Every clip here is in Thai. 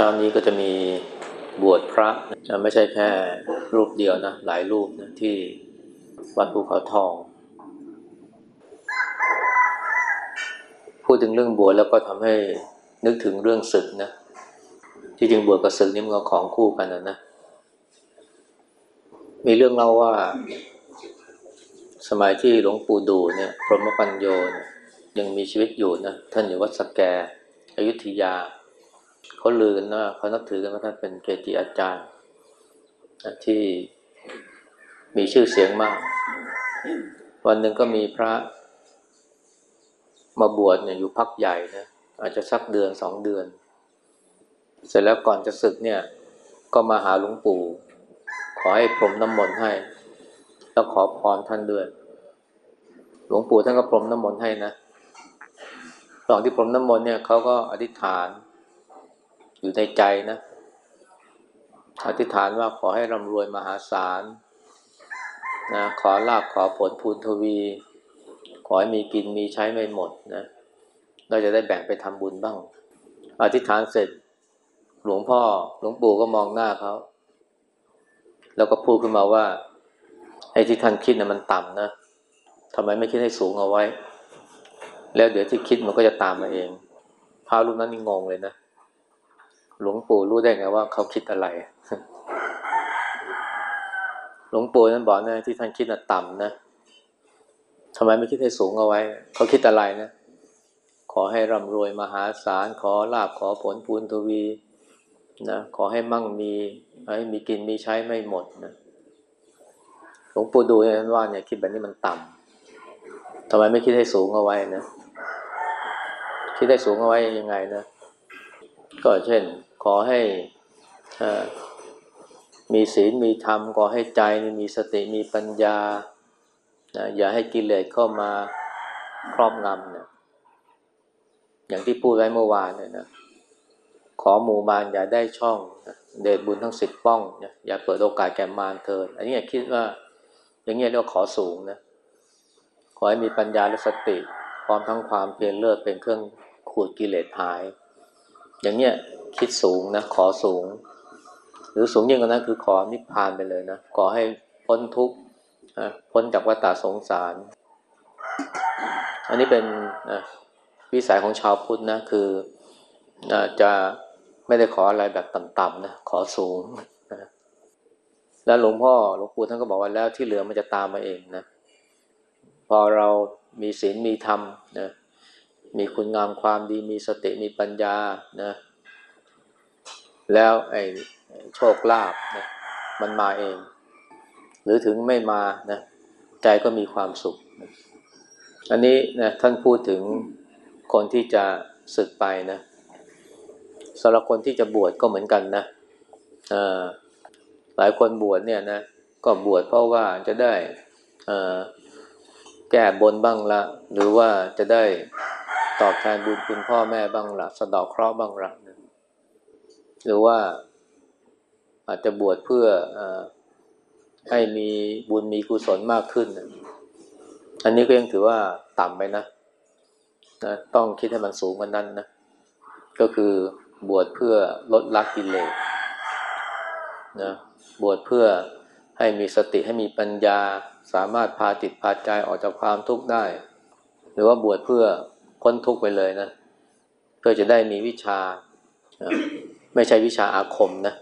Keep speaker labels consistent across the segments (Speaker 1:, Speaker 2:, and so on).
Speaker 1: คราวนี้ก็จะมีบวชพระนะไม่ใช่แค่รูปเดียวนะ หลายรูปนะที่วัดภูเขาทอง พูดถึงเรื่องบวชแล้วก็ทำให้นึกถึงเรื่องศึกนะ ที่จริงบวชกับศึกนี่มันก็ของคู่กันนะนะ มีเรื่องเล่าว่า สมัยที่หลวงปู่ดูเนี่ยพรหมปัญโยเนี่ยยังมีชีวิตอยู่นะ ท่านอยู่วัดสแกอยุธยา เขาลือกันนะเขานับถือกันว่าท่านเป็นเกจิอาจารย์ ที่มีชื่อเสียงมาก วันหนึ่งก็มีพระมาบวชเนี่ยอยู่พักใหญ่นะอาจจะสักเดือนสองเดือน เสร็จแล้วก่อนจะศึกเนี่ย ก็มาหาหลวงปู่ ขอให้พรมน้ำมนต์ให้ แล้วขอพรท่านด้วยหลวงปู่ท่านก็พรมน้ำมนต์ให้นะตอนที่พรมน้ำมนต์เนี่ยเขาก็อธิษฐาน อยู่ในใจนะอธิษฐานว่าขอให้ร่ำรวยมหาศาลนะขอลาบขอผลพูนทวี ขอให้มีกินมีใช้ไม่หมดนะเราจะได้แบ่งไปทำบุญบ้าง อธิษฐานเสร็จ หลวงพ่อหลวงปู่ก็มองหน้าเขาแล้วก็พูดขึ้นมาว่าไอ้ที่ท่านคิดนะ่ะมันต่ำนะทำไมไม่คิดให้สูงเอาไว้ แล้วเดี๋ยวที่คิดมันก็จะตามมาเองพระรูปนั้นนี่งงเลยนะ หลวงปู่รู้ได้ไงว่าเขาคิดอะไร หลวงปู่นั้นบอกนะที่ท่านคิดน่ะต่ำนะทำไมไม่คิดให้สูงเอาไว้ เขาคิดอะไรนะ ขอให้ร่ำรวยมหาศาล ขอลาบขอผลพูนทวีนะขอให้มั่งมีให้มีกินมีใช้ไม่หมดนะหลวงปู่ดูเนี่ยท่านว่าเนี่ยคิดแบบนี้มันต่ำทำไมไม่คิดให้สูงเอาไว้นะคิดให้สูงเอาไว้ยังไงนะก็เช่น ขอให้มีศีลมีธรรมขอให้ใจมีสติมีปัญญาอย่าให้กิเลสเข้ามาครอบงำนี่ยอย่างที่พูดไว้เมื่อวานเนี่ยนะขอหมู่มารอย่าได้ช่องเดชบุญทั้งสิบป้องอย่าเปิดโอกาสแก่มารเถิดอันนี้คิดว่า อย่างเงี้ยเรียกว่าขอสูงนะขอให้มีปัญญาและสติ พร้อมทั้งความเพียรเลิศเป็นเครื่องขูดกิเลสหาย อย่างเงี้ยคิดสูงนะ ขอสูง หรือสูงยิ่งกว่านั้นคือขอนิพพานไปเลยนะ ขอให้พ้นทุกข์พ้นจากวัฏสงสาร อันนี้เป็นวิสัยของชาวพุทธนะ คือจะไม่ได้ขออะไรแบบต่ำๆนะ ขอสูงนะแล้วหลวงพ่อหลวงปู่ท่านก็บอกว่าแล้วที่เหลือมันจะตามมาเองนะ พอเรามีศีลมีธรรมนะ มีคุณงามความดีมีสติมีปัญญานะแล้วไอ้โชคลาภนะมันมาเอง หรือถึงไม่มานะใจก็มีความสุข อันนี้นะท่านพูดถึงคนที่จะศึกไปนะสำหรับคนที่จะบวชก็เหมือนกันนะหลายคนบวชเนี่ยนะก็บวชเพราะว่าจะได้แก้บนบ้างละ หรือว่าจะได้ ตอบแทนบุญคุณพ่อแม่บ้างละสะดอกเคราะห์บ้างละหรือว่าอาจจะบวชเพื่ออให้มีบุญมีกุศลมากขึ้นอันนี้ก็ยังถือว่าต่ำไปนะนะต้องคิดให้มันสูงกว่านั้นนะ ก็คือบวชเพื่อลดละกิเลสนะบวชเพื่อให้มีสติให้มีปัญญา สามารถพาจิตพาใจออกจากความทุกข์ได้ หรือว่าบวชเพื่อ พ้นทุกข์ไปเลยนะเพื่อจะได้มีวิชา ไม่ใช่วิชาอาคมนะ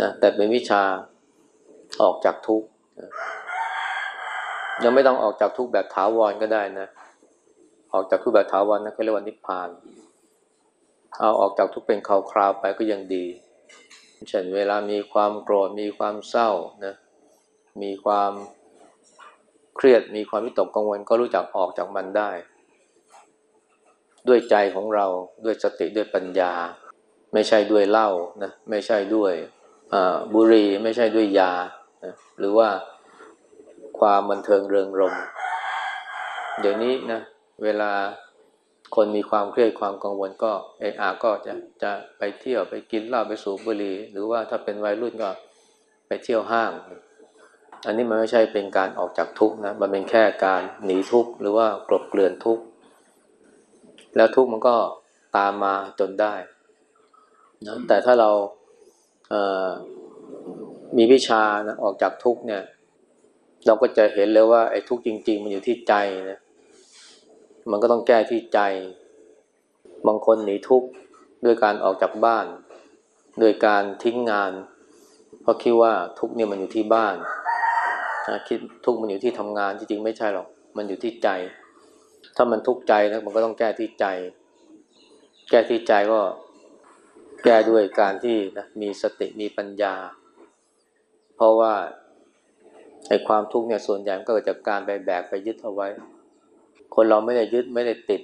Speaker 1: นะแต่เป็นวิชาออกจากทุกข์ยังไม่ต้องออกจากทุกข์แบบถาวรก็ได้นะ ออกจากทุกข์แบบถาวรนะเขาเรียกว่านิพพาน เอาออกจากทุกข์เป็นคราวๆไปก็ยังดีเช่นเวลามีความโกรธมีความเศร้านะมีความเครียดมีความวิตกกังวลก็รู้จักออกจากมันได้ ด้วยใจของเราด้วยสติด้วยปัญญา ไม่ใช่ด้วยเหล้านะไม่ใช่ด้วยบุหรี่ไม่ใช่ด้วยยานะหรือว่าความบันเทิงเริงรมเดี๋ยวนี้นะเวลาคนมีความเครียดความกังวลก็เออาก็จะจะไปเที่ยวไปกินเหล้าไปสูบบุหรี่หรือว่าถ้าเป็นวัยรุ่นก็ไปเที่ยวห้าง อันนี้มันไม่ใช่เป็นการออกจากทุกข์นะมันเป็นแค่การหนีทุกข์หรือว่ากลบเกลื่อนทุกข์ แล้วทุกข์มันก็ตามมาจนได้นะแต่ถ้าเราเมีวิชานะออกจากทุกเนี่ย เราก็จะเห็นเลยว่าไอ้ทุกจริง ๆ มันอยู่ที่ใจนะมันก็ต้องแก้ที่ใจ บางคนหนีทุกข์ด้วยการออกจากบ้าน โดยการทิ้งงาน เพราะคิดว่าทุกเนี่ยมันอยู่ที่บ้านคิดทุกมันอยู่ที่ทำงานจริงๆไม่ใช่หรอก มันอยู่ที่ใจ ถ้ามันทุกข์ใจนะมันก็ต้องแก้ที่ใจ แก้ที่ใจก็แก้ด้วยการที่นะมีสติมีปัญญา เพราะว่าไอ้ความทุกข์เนี่ยส่วนใหญ่ก็เกิดจากการไปแบกไปยึดเอาไว้ คนเราไม่ได้ยึดไม่ได้ติด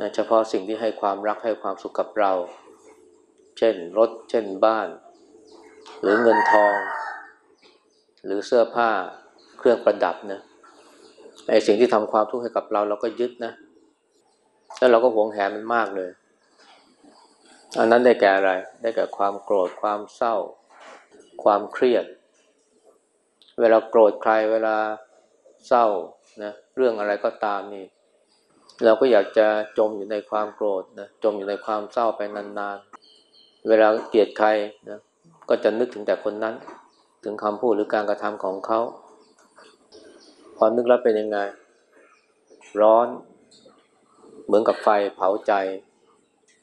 Speaker 1: นะเฉพาะสิ่งที่ให้ความรักให้ความสุขกับเรา เช่นรถ เช่นบ้าน หรือเงินทอง หรือเสื้อผ้าเครื่องประดับนะ ไอ้สิ่งที่ทำความทุกข์ให้กับเราเราก็ยึดนะ แล้วเราก็หวงแหนมันมากเลย อันนั้นได้แก่อะไร ได้แก่ความโกรธ ความเศร้า ความเครียด เวลาโกรธใคร เวลาเศร้านะ เรื่องอะไรก็ตามนี่ เราก็อยากจะจมอยู่ในความโกรธนะ จมอยู่ในความเศร้าไปนานๆ เวลาเกลียดใครนะ ก็จะนึกถึงแต่คนนั้น ถึงคำพูดหรือการกระทำของเขา พอนึกแล้วเป็นยังไง ร้อน เหมือนกับไฟเผาใจ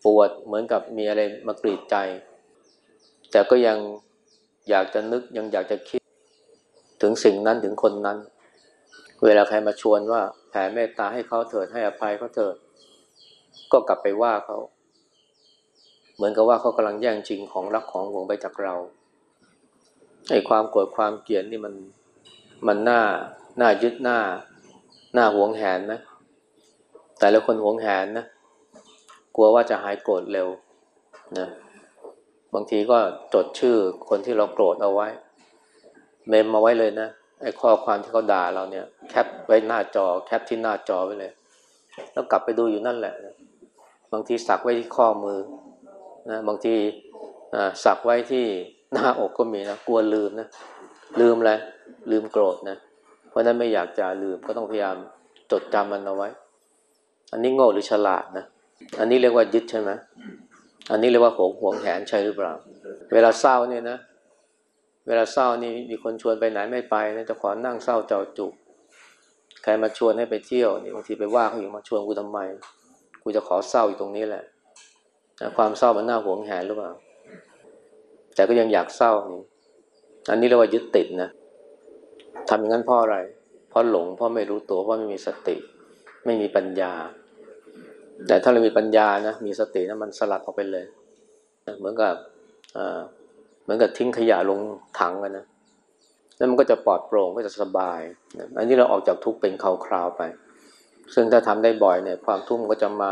Speaker 1: ปวดเหมือนกับมีอะไรมากรีดใจ แต่ก็ยังอยากจะนึกยังอยากจะคิด ถึงสิ่งนั้นถึงคนนั้น เวลาใครมาชวนว่าแผ่เมตตาให้เขาเถิดให้อภัยเขาเถิด ก็กลับไปว่าเขา เหมือนกับว่าเขากำลังแย่งชิงของรักของหวงไปจากเราไอ้ความโกรธความเกลียดนี่มันมันน่า น่ายึดหน้า หน้าหวงแหนนะ แต่ละคนหวงแหนนะ กลัวว่าจะหายโกรธเร็วนะบางทีก็จดชื่อคนที่เราโกรธเอาไว้ เมมมาไว้เลยนะไอ้ข้อความที่เขาด่าเราเนี่ย แคปไว้หน้าจอ แคปที่หน้าจอไว้เลย แล้วกลับไปดูอยู่นั่นแหละ บางทีสักไว้ที่ข้อมือนะบางทีสักไว้ที่หน้าอกก็มีนะ กลัวลืมนะ ลืมอะไรลืมโกรธนะเราะนั้นไม่อยากจะลืมก็ต้องพยายามจดจำมันเอาไว้ อันนี้โง่หรือฉลาดนะ อันนี้เรียกว่ายึดใช่ไหมอันนี้เรียกว่าหวงหวงแหนใช่หรือเปล่า เวลาเศร้าเนี่ยนะ เวลาเศร้านี่มีคนชวนไปไหนไม่ไปนะจะขอนั่งเศร้าเจ้าจุก ใครมาชวนให้ไปเที่ยวนี่บางทีไปว่าเขาอยู่มาชวนกูทำไม กูจะขอเศร้าอยู่ตรงนี้แหละความเศร้ามันน่าหวงแหนหรือเปล่า แต่ก็ยังอยากเศร้านี่ อันนี้เรียกว่ายึดติดนะ ทำอย่างนั้นเพราะอะไร เพราะหลง เพราะไม่รู้ตัวเพราะไม่มีสติ ไม่มีปัญญา แต่ถ้าเรามีปัญญานะ มีสตินะมันสลัดออกไปเลย เหมือนกับเหมือนกับทิ้งขยะลงถังกันนะแล้วมันก็จะปลอดโปร่งก็จะสบาย อันนี้เราออกจากทุกข์เป็นคราวๆไป ซึ่งถ้าทำได้บ่อยเนี่ย ความทุกข์มันก็จะมา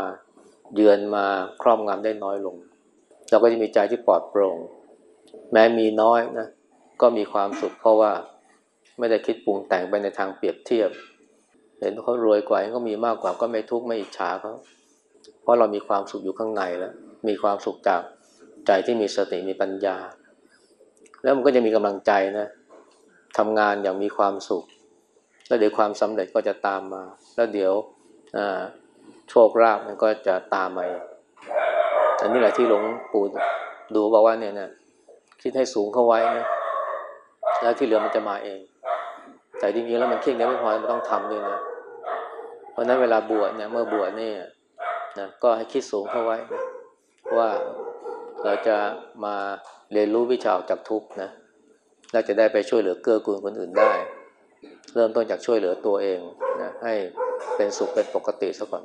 Speaker 1: เยือนมาครอบงำได้น้อยลง เราก็จะมีใจที่ปลอดโปร่ง แม้มีน้อยนะ ก็มีความสุขเพราะว่า ไม่ได้คิดปรุงแต่งไปในทางเปรียบเทียบ เห็นเขารวยกว่าเขามีมากกว่าก็ไม่ทุกข์ไม่อิจฉาเขาเพราะเรามีความสุขอยู่ข้างในแล้ว มีความสุขจากใจที่มีสติมีปัญญา แล้วมันก็จะมีกำลังใจนะทำงานอย่างมีความสุข แล้วเดี๋ยวความสำเร็จก็จะตามมา แล้วเดี๋ยวโชคลาภมันก็จะตามมาอันนี้แหละที่หลวงปู่ดูบอกว่าเนี่ยนะคิดให้สูงเข้าไว้นะแล้วที่เหลือมันจะมาเอง แต่จริงๆแล้วมันคิดนี้ไม่พอมันต้องทำด้วยนะ เพราะนั้นเวลาบวชเนี่ย เมื่อบวชนี่นะก็ให้คิดสูงเข้าไว้นะว่าเราจะมาเรียนรู้วิชาออกจากทุกข์นะเราจะได้ไปช่วยเหลือเกื้อกูลคนอื่นได้ เริ่มต้นจากช่วยเหลือตัวเองนะให้เป็นสุขเป็นปกติซะก่อน